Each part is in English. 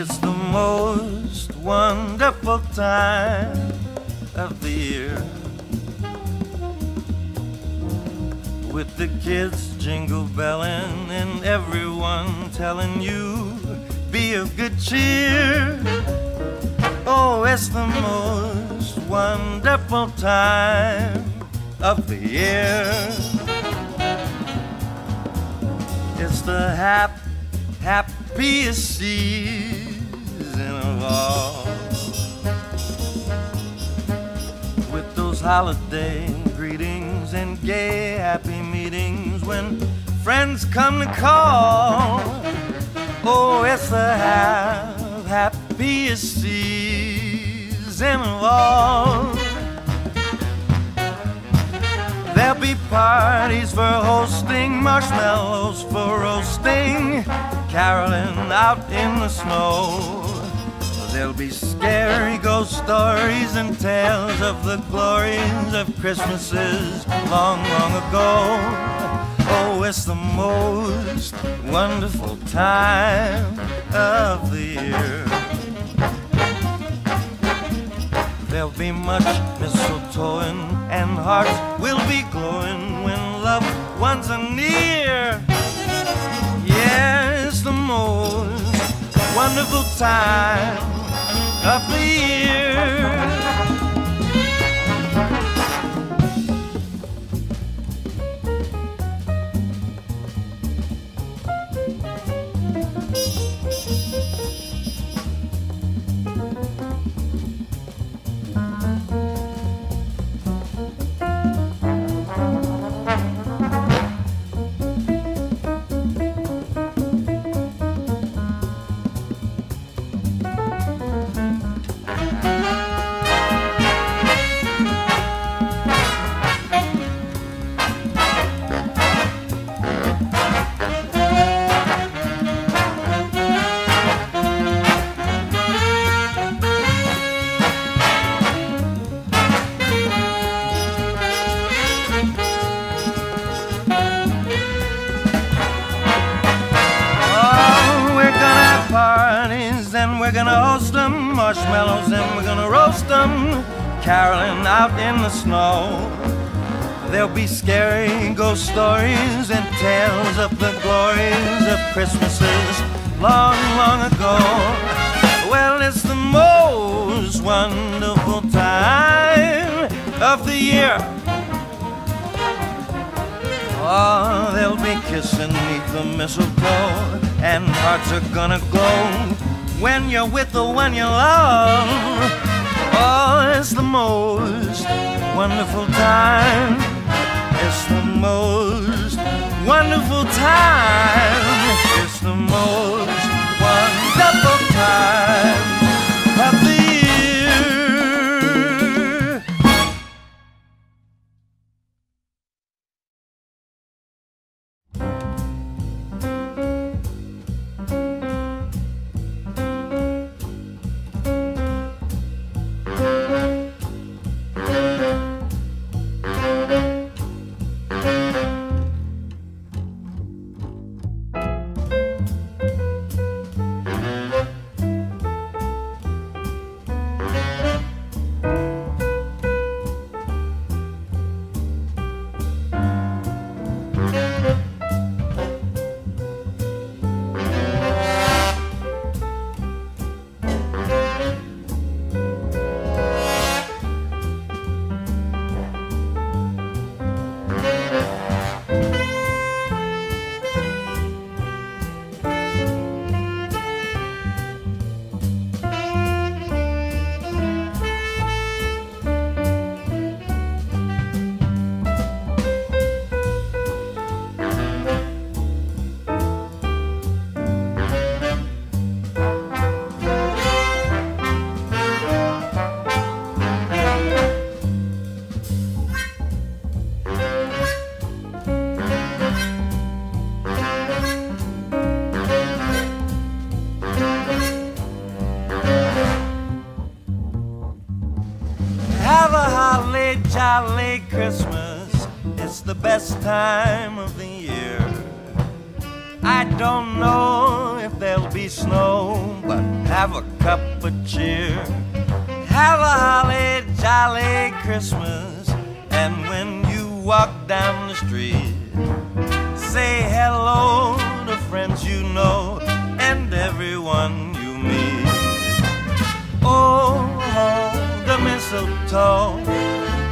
It's the most wonderful time of the year. With the kids jingle belling and everyone telling you be of good cheer. Oh, it's the most wonderful time of the year. It's the hap, happiest season. With those holiday greetings and gay, happy meetings when friends come to call. Oh, it's the hap, happiest season of all. There'll be parties for hosting, marshmallows for roasting, caroling out in the snow. There'll be scary ghost stories and tales of the glories of Christmases long, long ago. Oh, it's the most wonderful time of the year. There'll be much mistletoeing and hearts will be glowing when loved ones are near. Yeah, it's the most wonderful time of the year. Them, caroling out in the snow. There'll be scary ghost stories and tales of the glories of Christmases long, long ago. Well, it's the most wonderful time of the year. Oh, they'll be kissing neath the mistletoe, and hearts are gonna glow when you're with the one you love. Oh, it's the most wonderful time. It's the most wonderful time. It's the most jolly Christmas. It's the best time of the year. I don't know if there'll be snow, but have a cup of cheer. Have a holly jolly Christmas. And when you walk down the street, say hello to friends you know and everyone you meet. Oh, the mistletoe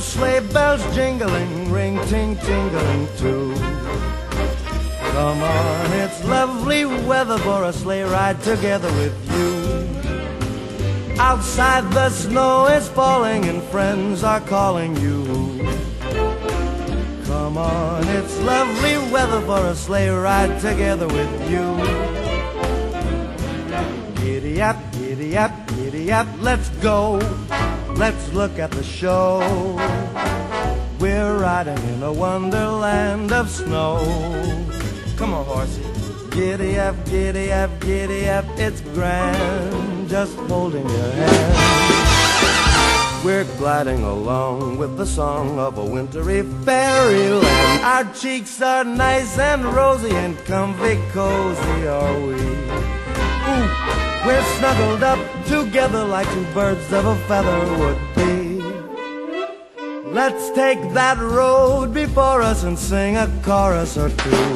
Those sleigh bells jingling, ring ting tingling too. Come on, it's lovely weather for a sleigh ride together with you. Outside the snow is falling and friends are calling you. Come on, it's lovely weather for a sleigh ride together with you. Giddy up, giddy up, giddy up, let's go. Let's look at the show. We're riding in a wonderland of snow. Come on, horsey. Giddy up, giddy up, giddy up, it's grand. Just holding your hand. We're gliding along with the song of a wintry fairyland. Our cheeks are nice and rosy and comfy cozy, are we? Ooh, we're snuggled up together like two birds of a feather would be. Let's take that road before us and sing a chorus or two.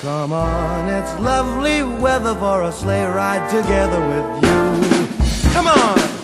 Come on, it's lovely weather for a sleigh ride together with you. Come on!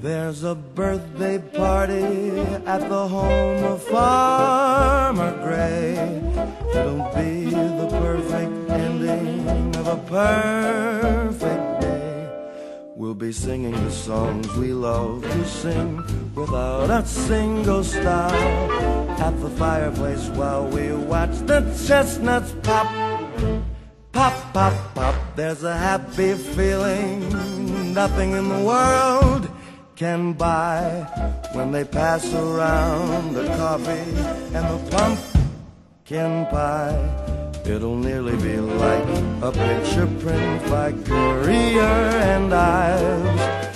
There's a birthday party at the home of Farmer Gray. It'll be the perfect ending of a perfect day. We'll be singing the songs we love to sing without a single stop. At the fireplace while we watch the chestnuts pop. Pop, pop, pop, there's a happy feeling. Nothing in the world can buy when they pass around the coffee and the pumpkin pie. It'll nearly be like a picture print by Currier and Ives.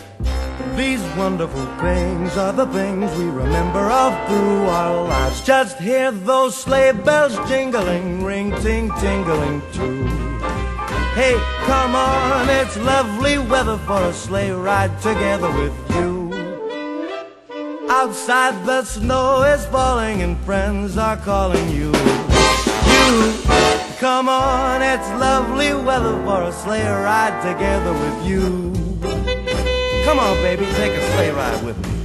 These wonderful things are the things we remember all through our lives. Just hear those sleigh bells jingling, ring ting tingling too. Hey, come on, it's lovely weather for a sleigh ride together with you. Outside the snow is falling and friends are calling you. You, come on, it's lovely weather for a sleigh ride together with you. Come on, baby, take a sleigh ride with me.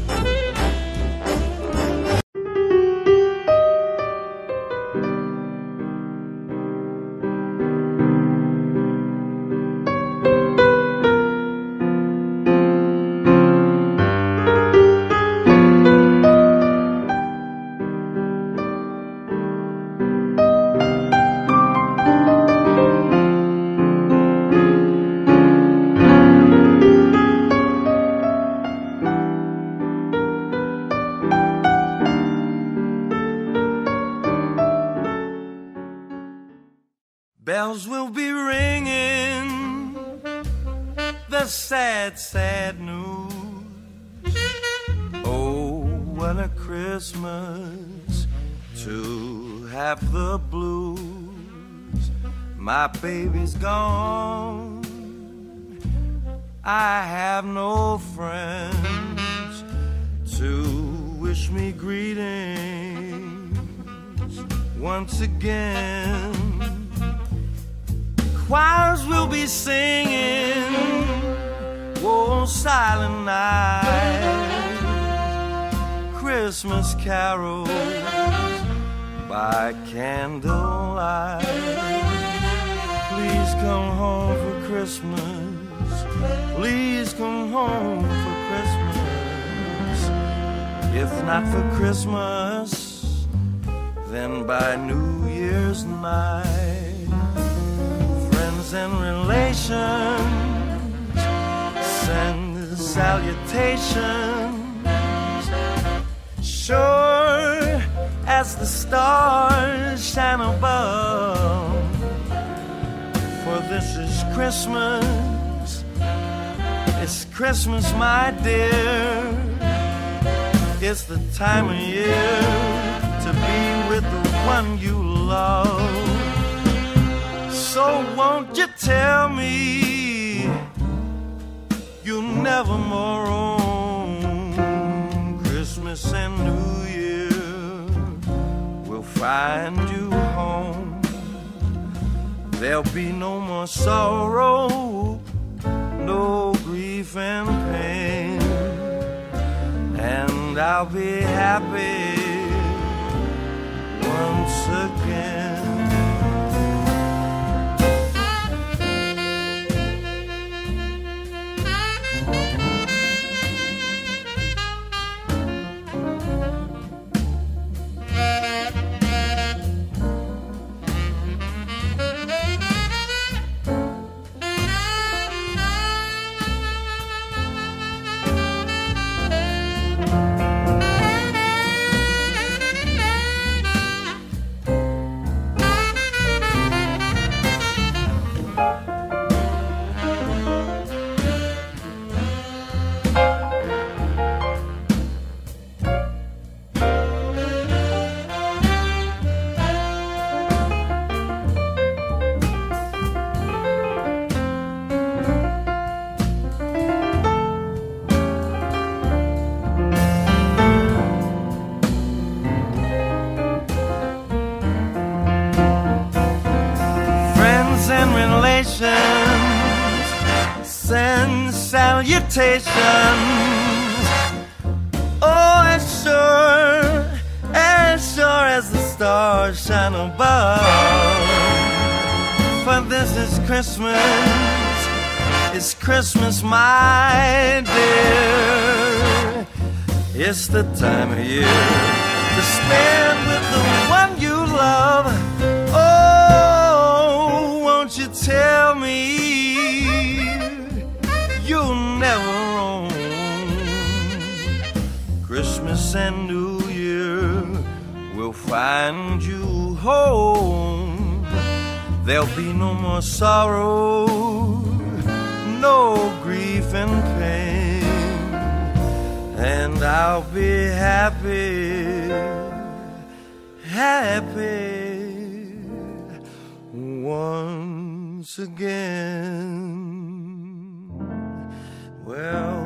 My baby's gone. I have no friends to wish me greetings once again choirs will be singing, oh, silent night, Christmas carols by candlelight. Please come home for Christmas. Please come home for Christmas. If not for Christmas, then by New Year's night Friends and relations send the salutations sure as the stars shine above this is christmas it's christmas my dear it's the time of year to be with the one you love so won't you tell me you'll never more roam? Christmas and New Year will find you home. There'll be no more sorrow, no grief and pain, and I'll be happy once again. Salutations. Oh, as sure, as sure as the stars shine above. For this is Christmas, it's Christmas, my dear. It's the time of year to spend with the one you love. Oh, won't you tell me? never. Christmas and New Year will find you home. There'll be no more sorrow, no grief and pain, and I'll be happy, happy once again well.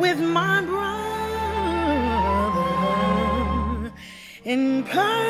with my brother in Paris.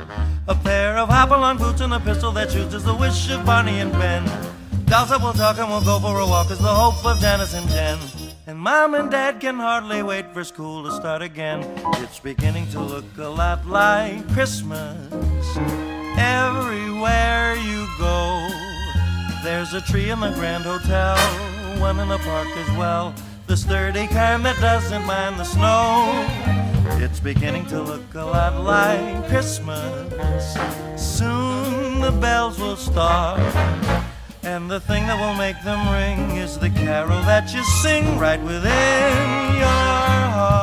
A pair of hop-along boots and a pistol that shoots is the wish of Barney and Ben. Dolls that will talk and we'll go for a walk is the hope of Janice and Jen. And Mom and Dad can hardly wait for school to start again. It's beginning to look a lot like Christmas everywhere you go. There's a tree in the Grand Hotel, one in the park as well. The sturdy kind that doesn't mind the snow. It's beginning to look a lot like Christmas. Soon the bells will start. And the thing that will make them ring is the carol that you sing right within your heart.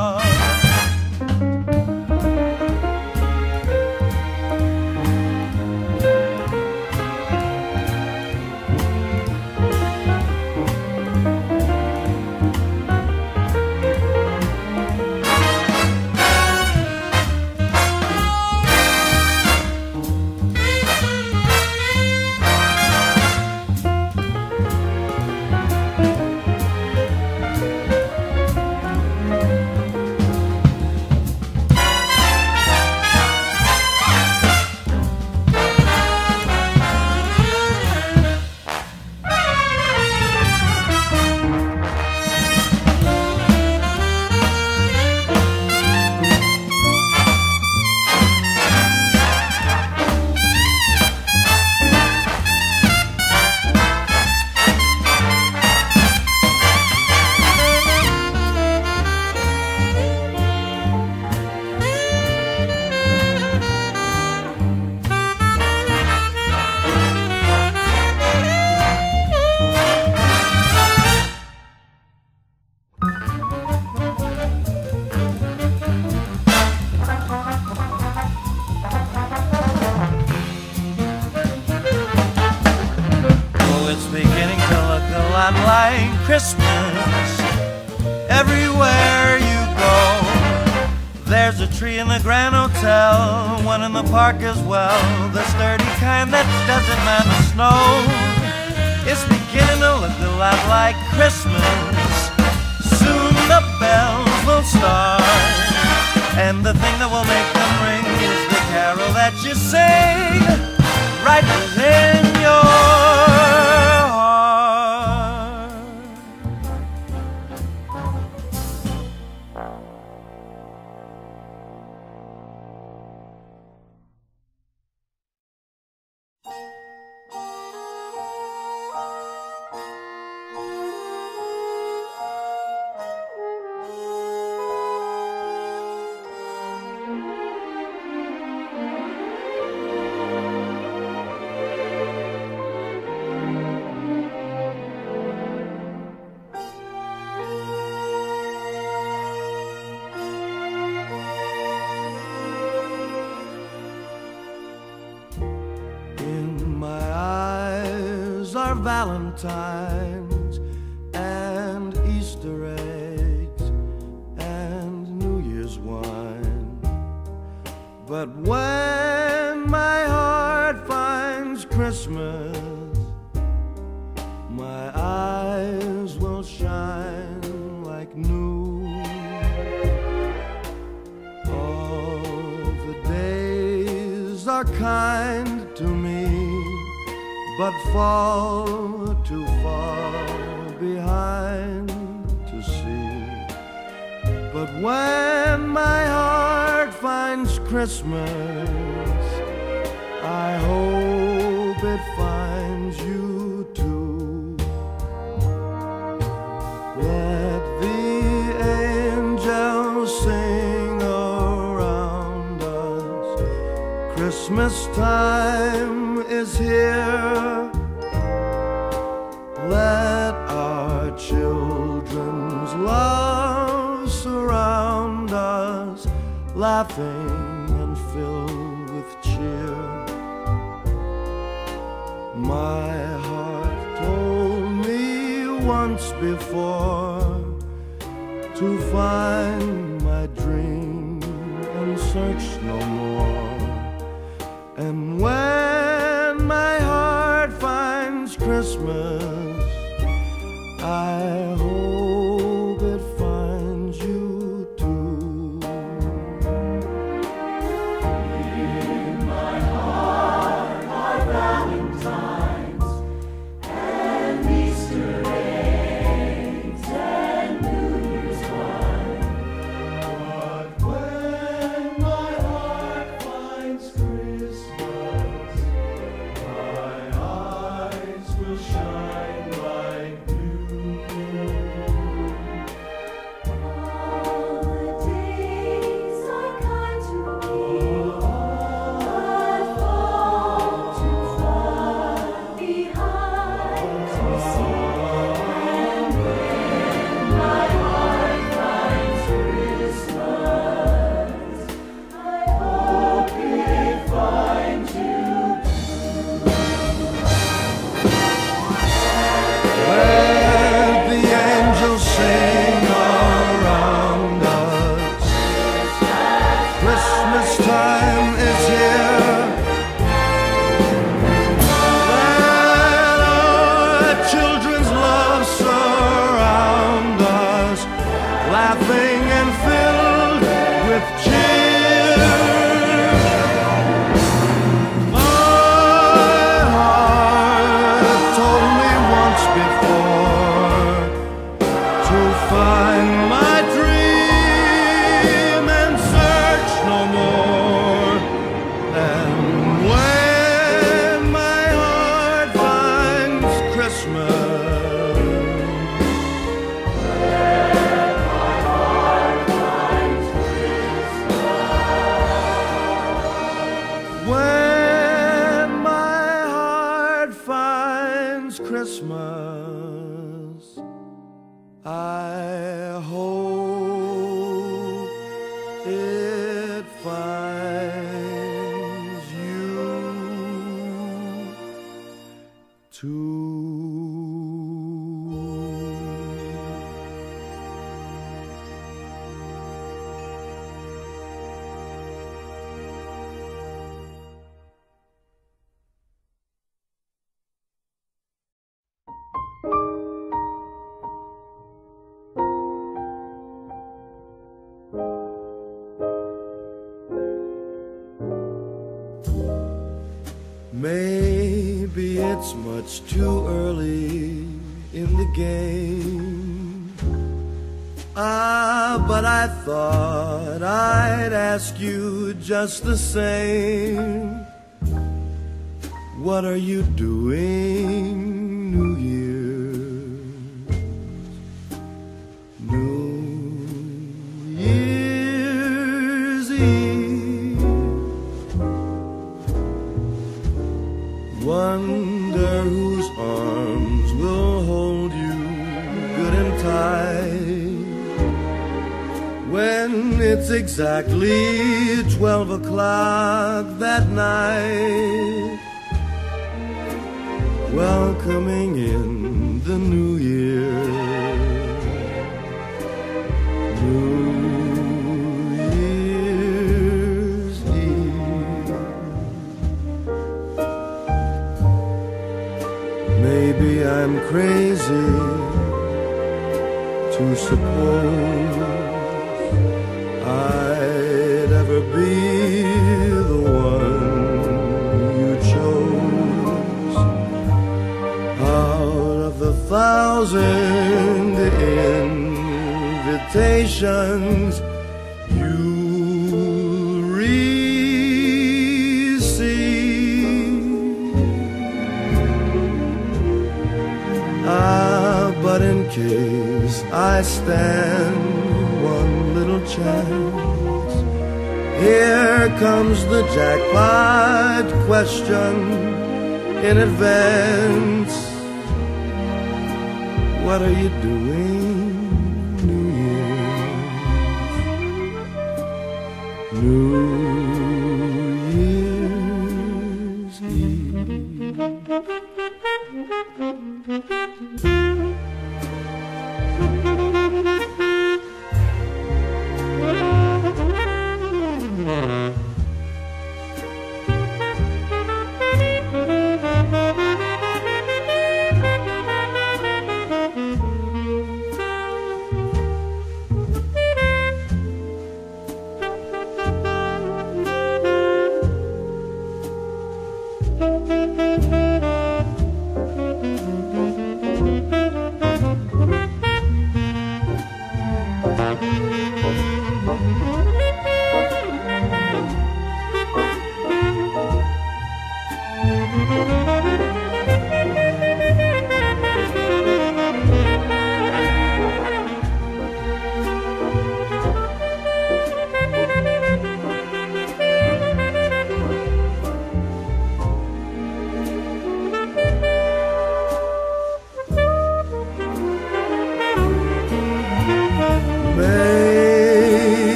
it finds you too. Let the angels sing around us. Christmas time is here. Let our children's love surround us, laughing. before to find find the same. thousand invitations you receive. Ah, but in case I stand one little chance, here comes the jackpot question in advance what are you doing, New Year's? New Year's Eve.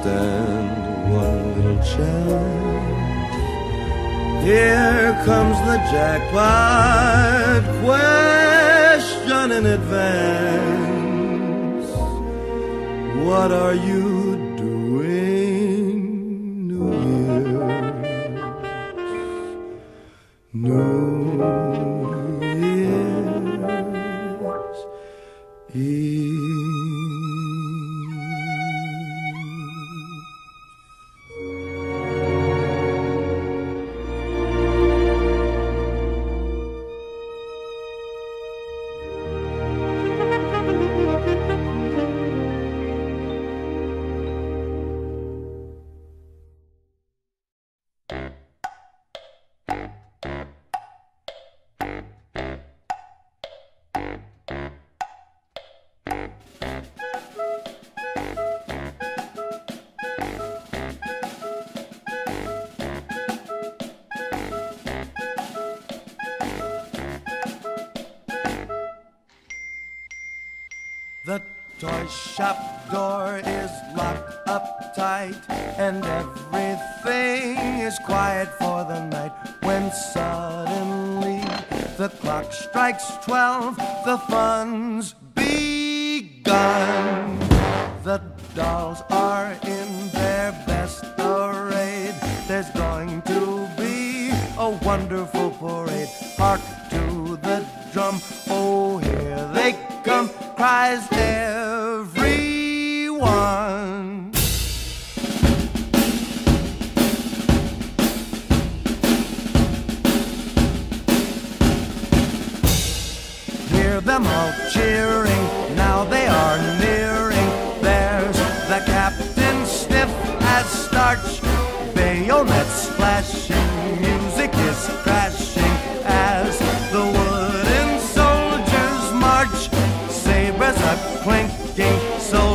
stand one little chance. Here comes the jackpot question in advance. What are you?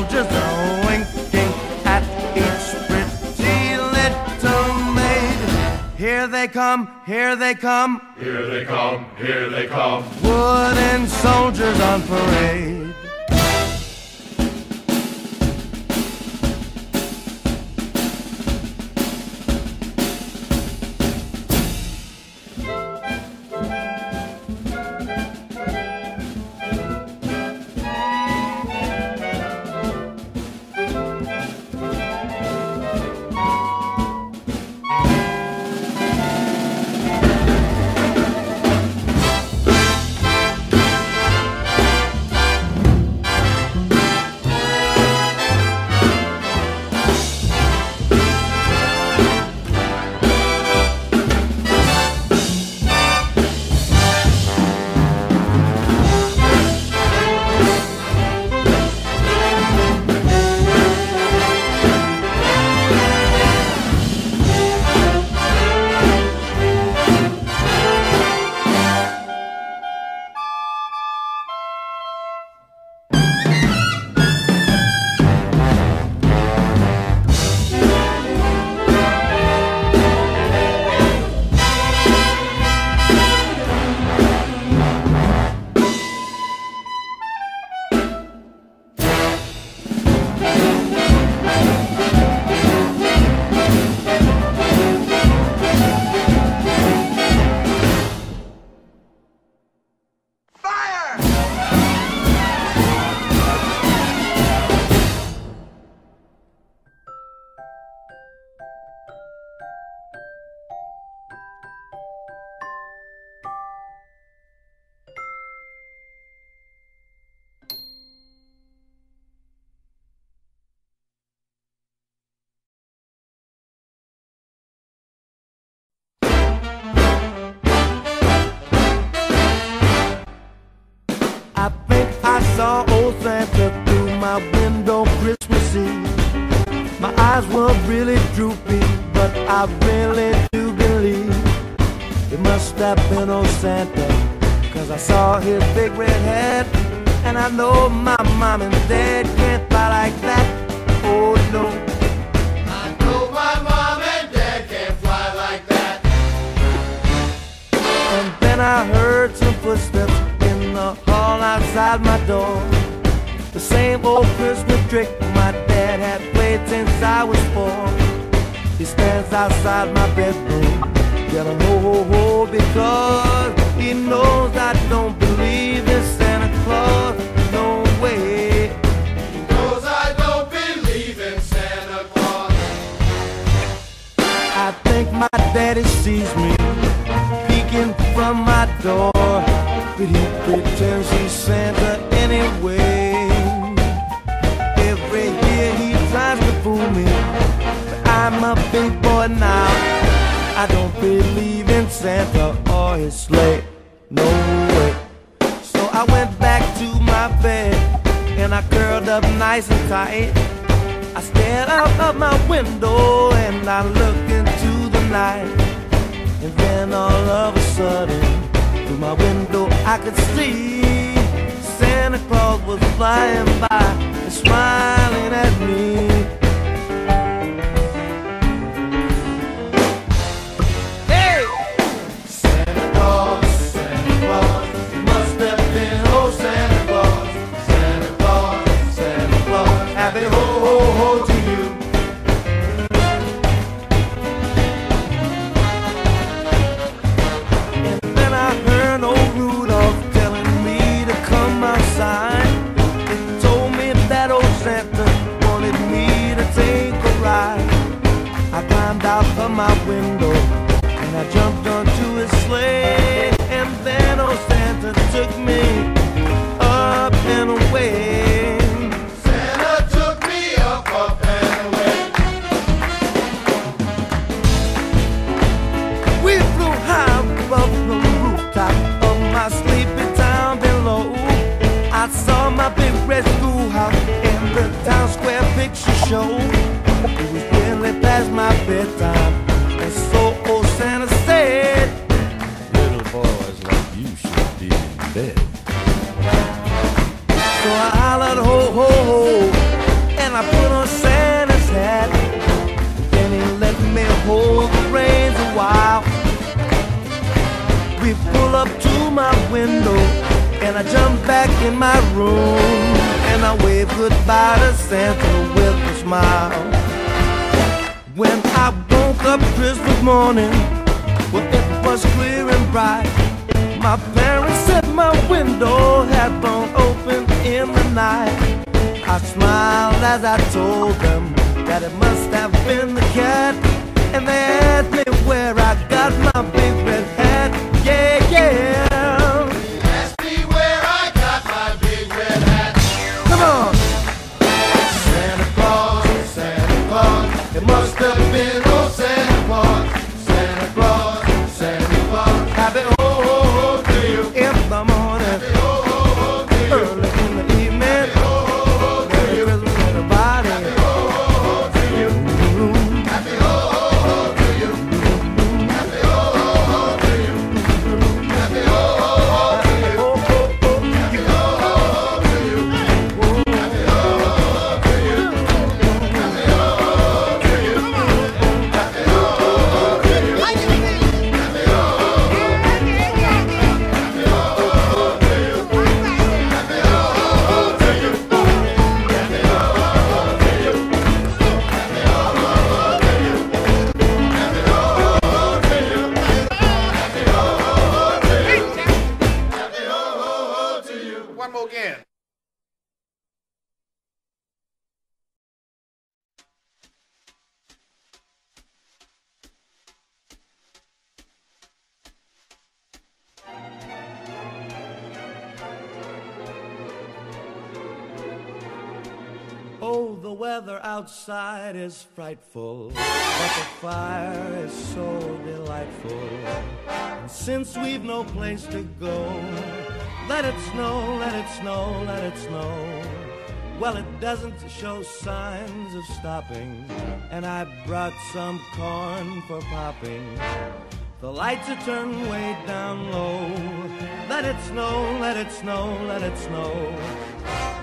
soldiers are winking at each pretty little maid. Here they come, here they come, here they come, here they come. Wooden soldiers on parade. I really do believe it must have been old Santa. Cause I saw his big red hat, and I know my mom and dad can't fly like that. Oh no. I know my mom and dad can't fly like that. And then I heard some footsteps in the hall outside my door. The same old Christmas trick my dad had played since I was four. He stands outside my bedroom, yelling ho ho ho because he knows I don't believe in Santa Claus. No way. Cause I don't believe in Santa Claus. I think my daddy sees me peeking from my door, but he pretends he's Santa anyway. Boy now. I don't believe in Santa or his sleigh, no way. So I went back to my bed and I curled up nice and tight. I stared out of my window and I looked into the night. And then all of a sudden, through my window, I could see Santa Claus was flying by and smiling at me. Come show. It was really past my bedtime, and so old Santa said, Little boys like you should be in bed. So I hollered ho ho ho, and I put on Santa's hat. Then he let me hold the reins a while. We pull up to my window and I jump back in my room and I wave goodbye to Santa Christmas morning, well it was clear and bright. My parents said my window had blown open in the night. I smiled as I told them that it must have been the cat. And they asked me where I got my big red hat. Yeah, yeah. Outside is frightful, but the fire is so delightful. And since we've no place to go, let it snow, let it snow, let it snow. Well, it doesn't show signs of stopping, and I brought some corn for popping. The lights are turned way down low. Let it snow, let it snow, let it snow.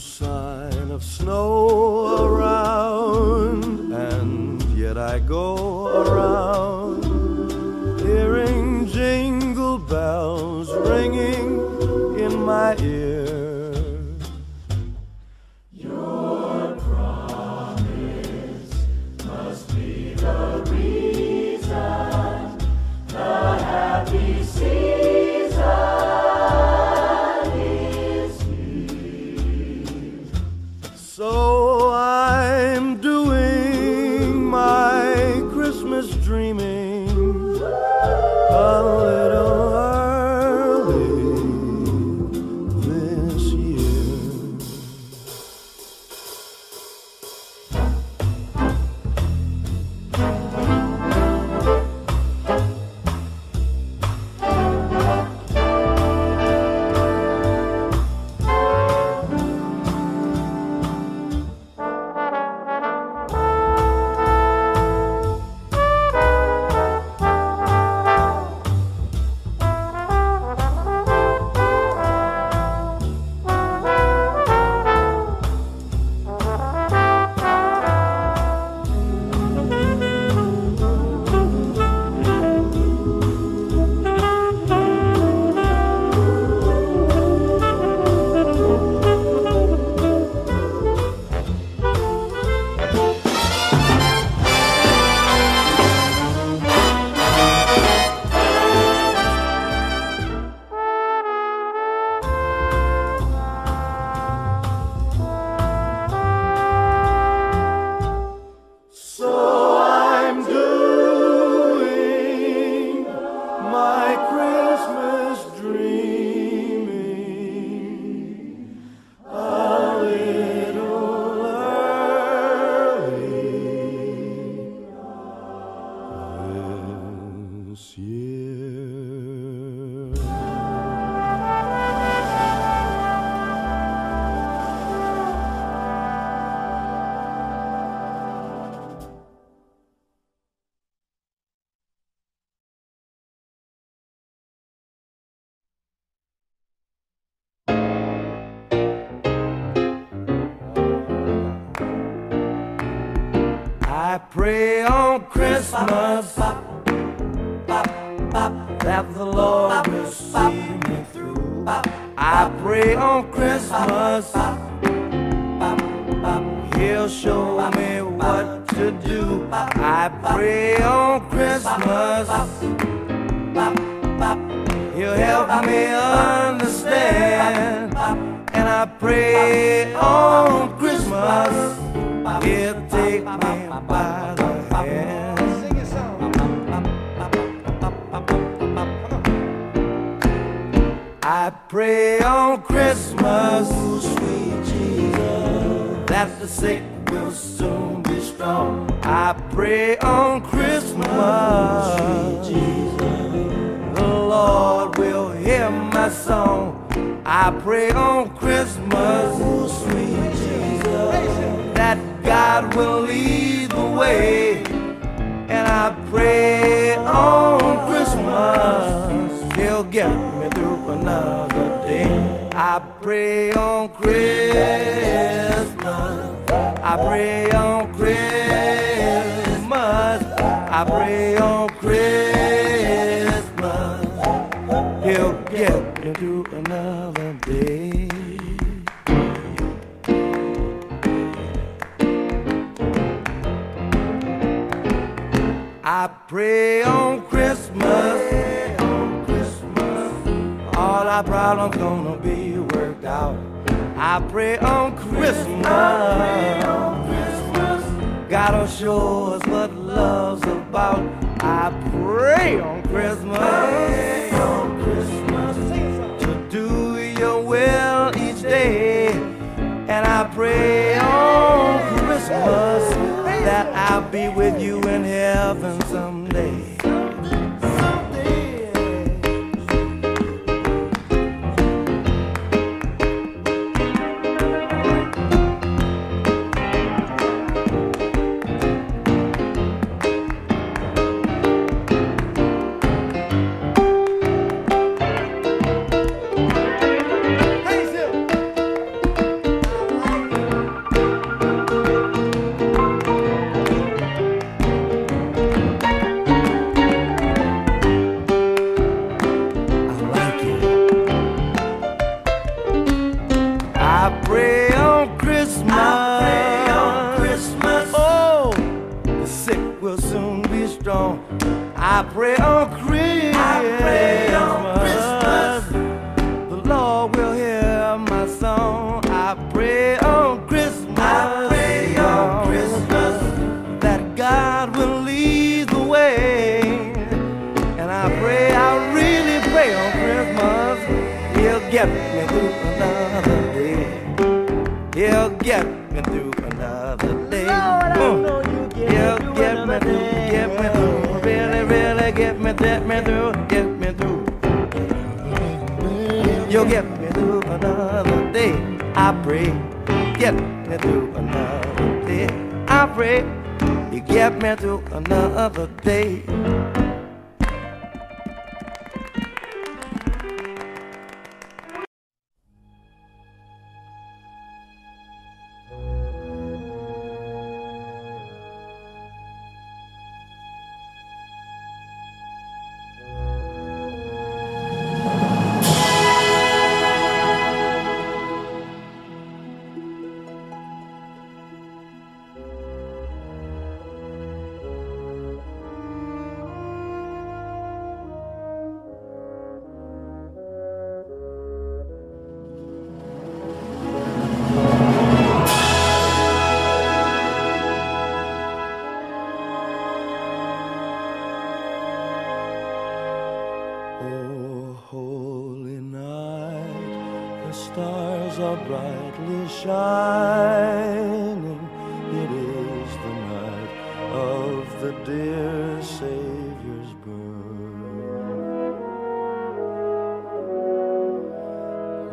Sign of snow I pray on Christmas that the Lord will see me through. I pray on Christmas He'll show me what to do. I pray on Christmas He'll help me understand. And I pray on Christmas He'll take me by the hand. I pray on Christmas, sweet Jesus, that the sick will soon be strong. I pray on Christmas, sweet Jesus, the Lord will hear my song. I pray on Christmas, sweet Jesus, God will lead the way. And I pray on Christmas, He'll get me through another day. I pray on Christmas, I pray on Christmas, I pray on Christmas, He'll get me through another day. Pray on Christmas, on Christmas, all our problems gonna be worked out. I pray on Christmas, God'll show us what love's about. I pray on Christmas, on Christmas, to do your will each day, and I pray on Christmas I'll be with you in heaven someday.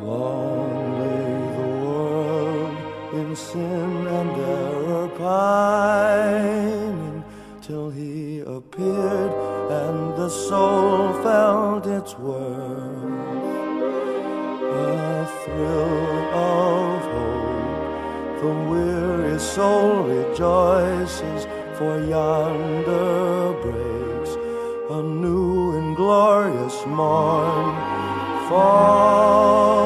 Long lay the world in sin and error pining till he appeared and the soul felt its worth. A thrill of hope, the weary soul rejoices, for yonder breaks a new and glorious morn. Fall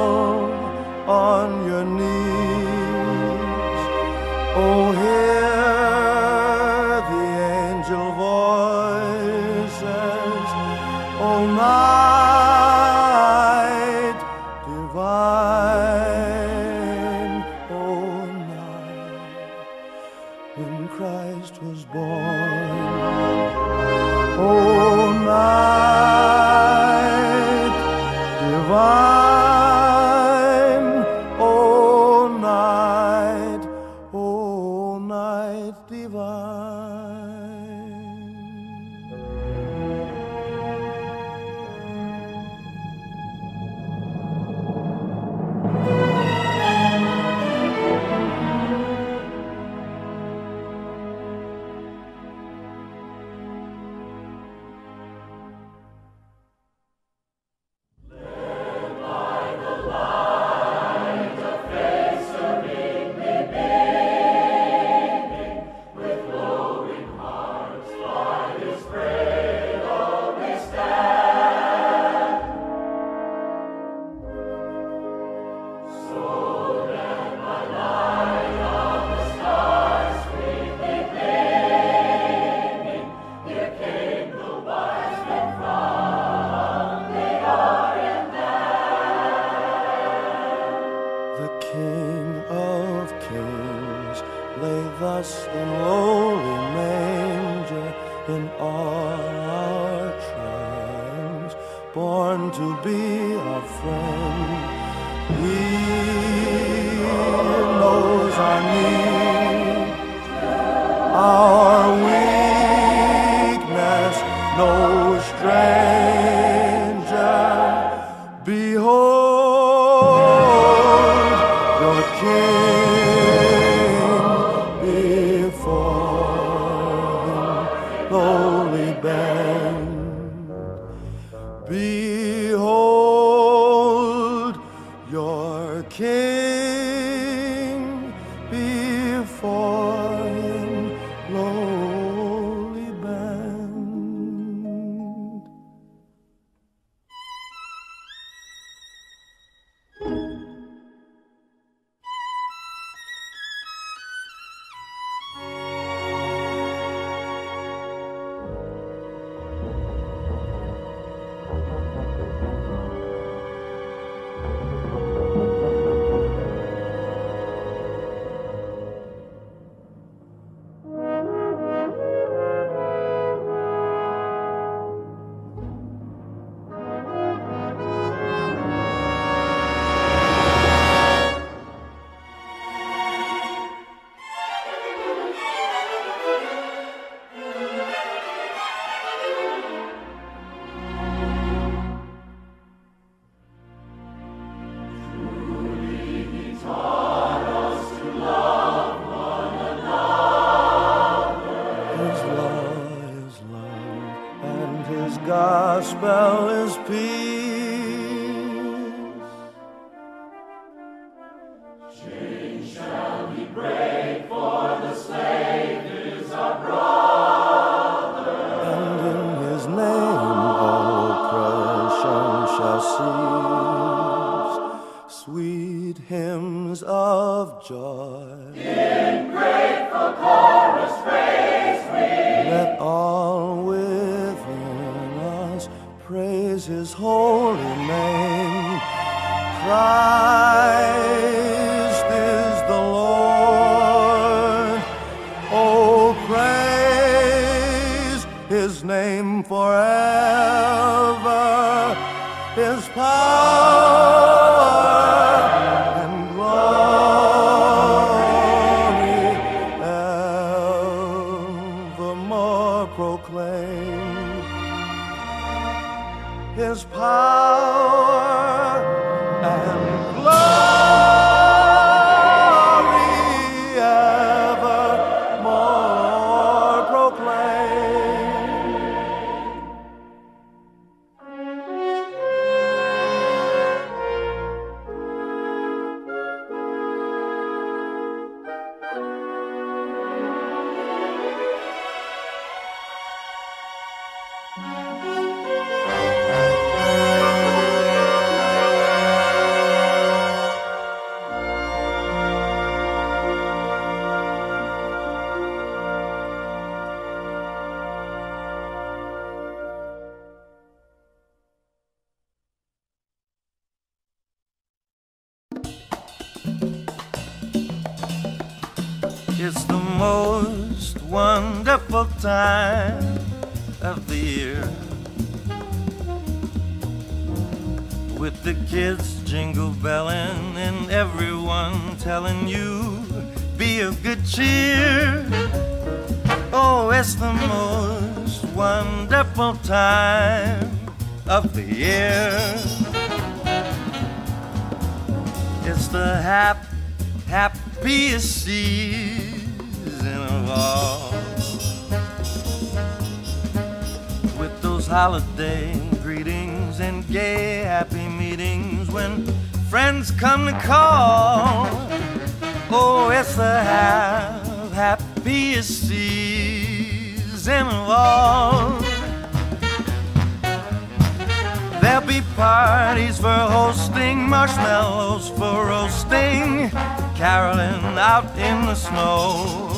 out in the snow.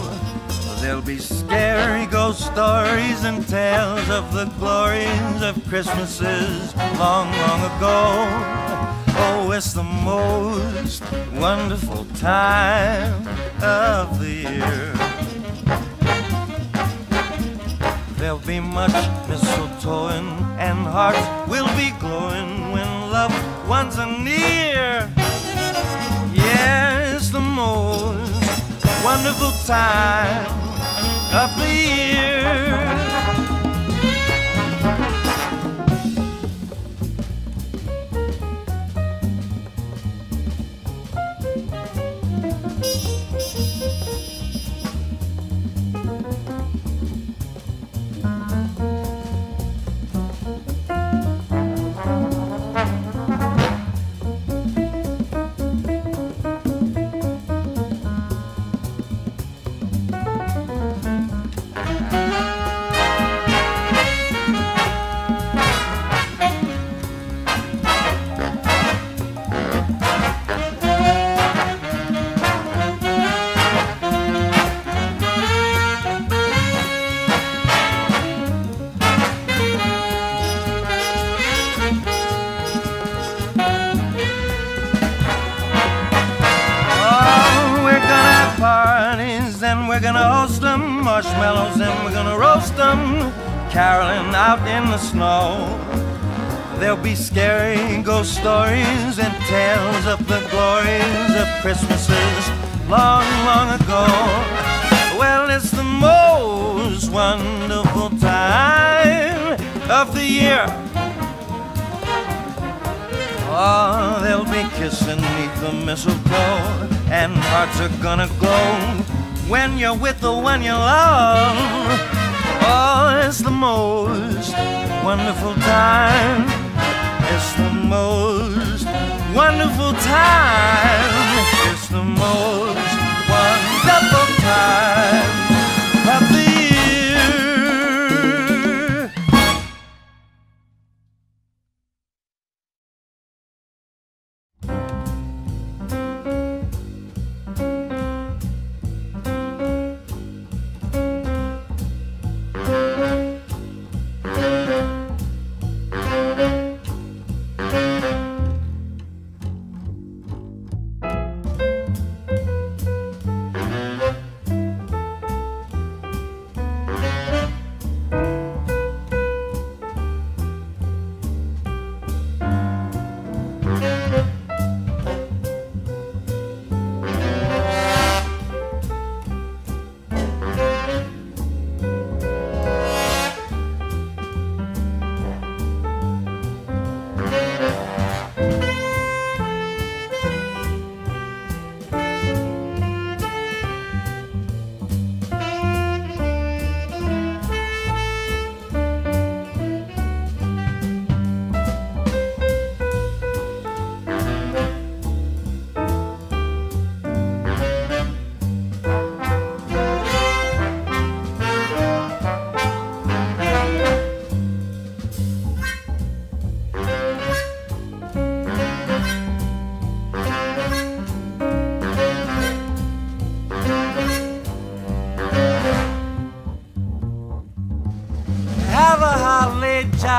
There'll be scary ghost stories and tales of the glories of Christmases long, long ago. Oh, it's the most wonderful time of the year. There'll be much mistletoeing and hearts will be glowing when loved ones are near. Yeah, it's the most wonderful time of the year. Snow. There'll be scary ghost stories and tales of the glories of Christmases long, long ago. Well, it's the most wonderful time of the year. Oh, they'll be kissing neath the mistletoe, and hearts are gonna glow when you're with the one you love. Oh, it's the most wonderful time. It's the most wonderful time. It's the most wonderful time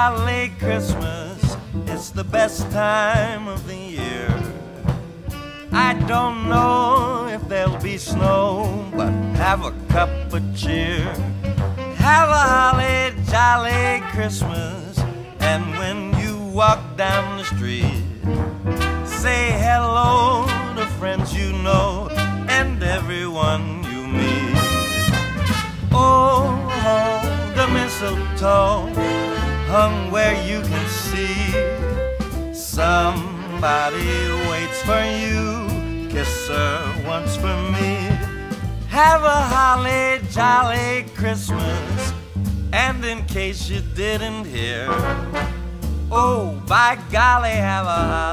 jolly Christmas. It's the best time by golly, have a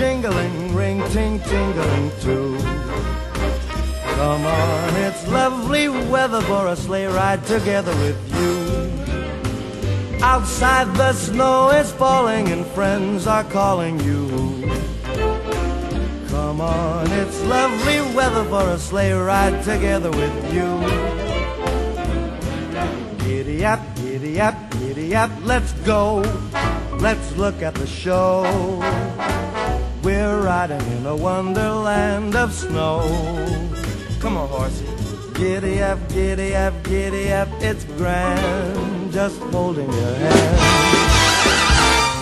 jingling, ring ting tingling too. Come on, it's lovely weather for a sleigh ride together with you. Outside the snow is falling and friends are calling you. Come on, it's lovely weather for a sleigh ride together with you. Giddy up, giddy up, giddy up, let's go. Let's look at the show. We're riding in a wonderland of snow. Come on, horsey. Giddy up, giddy up, giddy up, it's grand. Just holding your hand.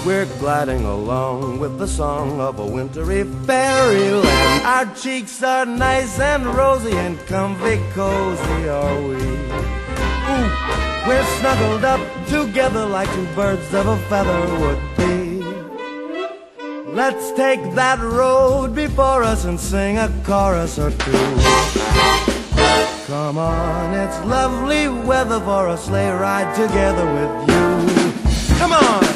We're gliding along with the song of a wintry fairyland. Our cheeks are nice and rosy and comfy cozy are we. Ooh, we're snuggled up together like two birds of a feather would be. Let's take that road before us and sing a chorus or two. Come on, it's lovely weather for a sleigh ride together with you. Come on!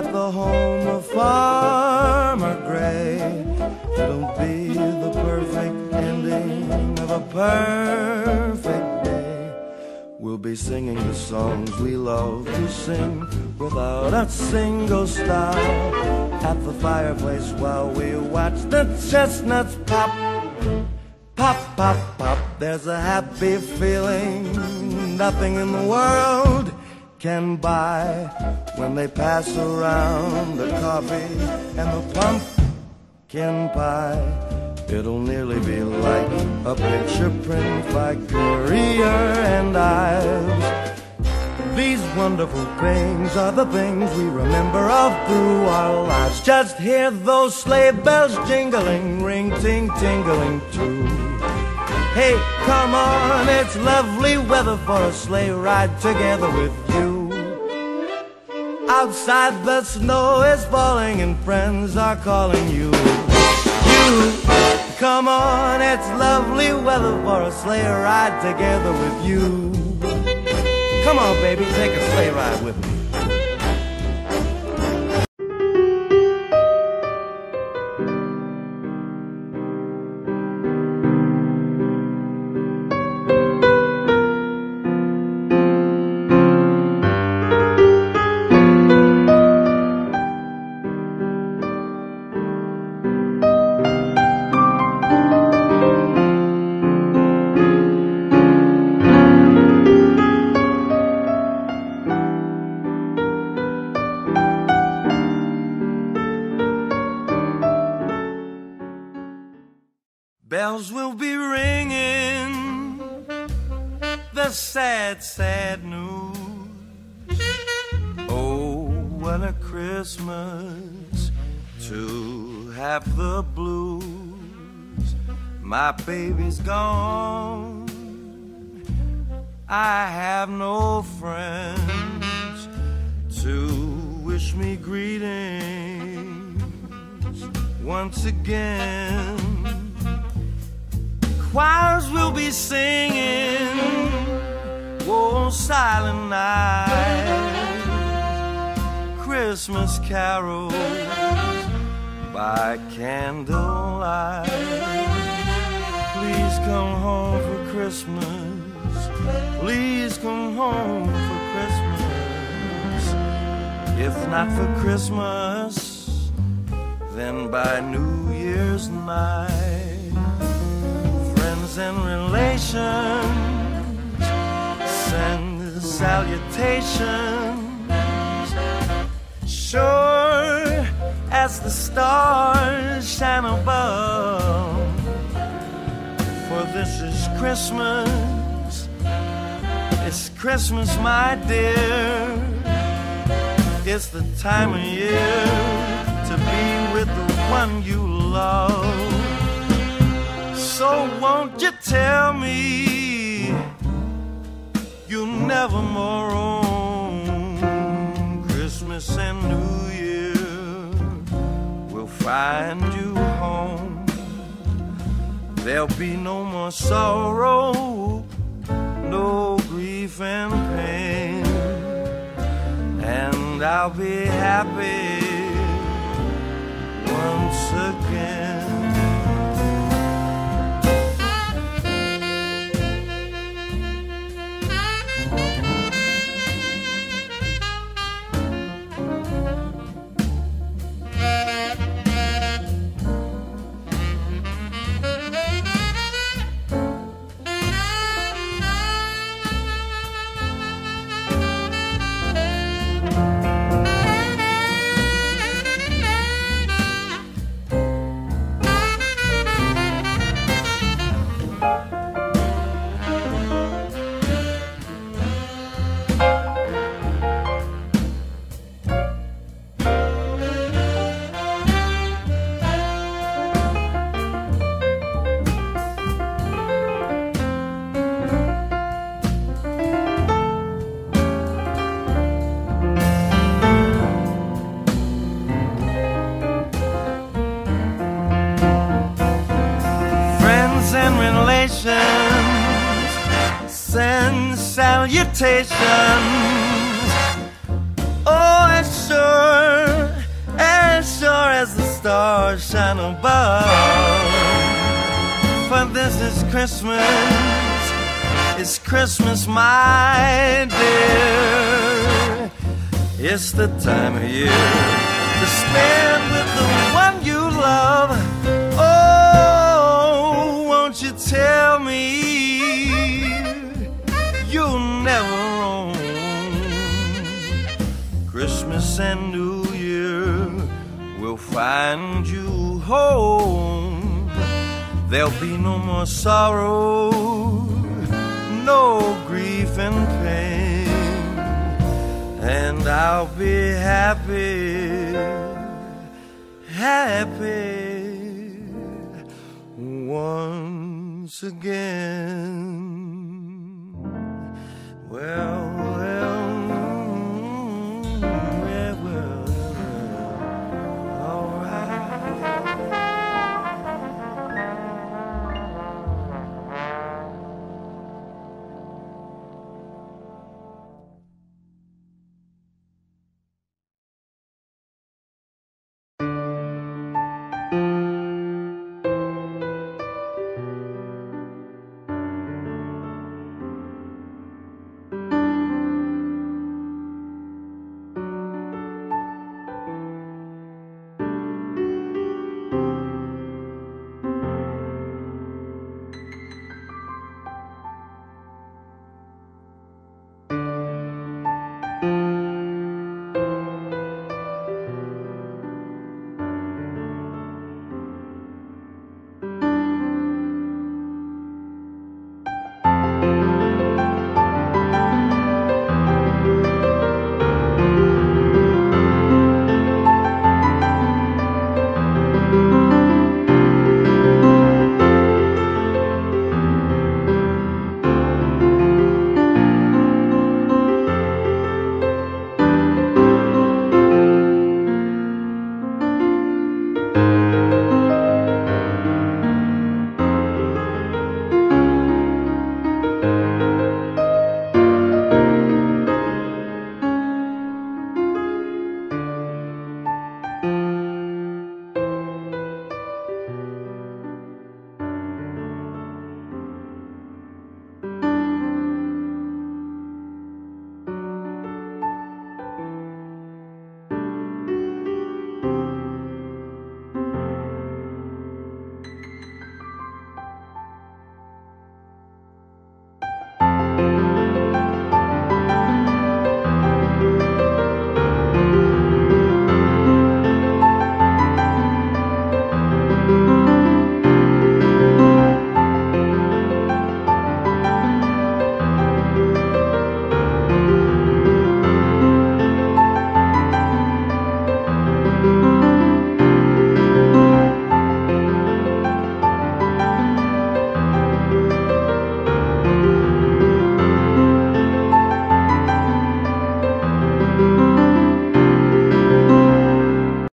At the home of Farmer Gray. It'll be the perfect ending of a perfect day. We'll be singing the songs we love to sing without a single stop. At the fireplace while we watch the chestnuts pop. Pop, pop, pop, there's a happy feeling nothing in the world can buy when they pass around the coffee and the pumpkin pie. It'll nearly be like a picture print by Currier and Ives. These wonderful things are the things we remember of through our lives. Just hear those sleigh bells jingling, ring ting tingling too. Hey, come on, it's lovely weather for a sleigh ride together with you. Outside the snow is falling and friends are calling you. You, come on, it's lovely weather for a sleigh ride together with you. Come on, baby, take a sleigh ride with me. My baby's gone. I have no friends to wish me greetings once again choirs will be singing, oh silent night, Christmas carols by candlelight. Please come home for Christmas. Please come home for Christmas. If not for Christmas, then by New Year's night friends and relations send salutations. Sure as the stars shine above, this is Christmas. It's Christmas, my dear. It's the time of year to be with the one you love. So won't you tell me you'll never more own Christmas and New Year will find you home. There'll be no more sorrow, no grief and pain, and I'll be happy once again. Once again. Well,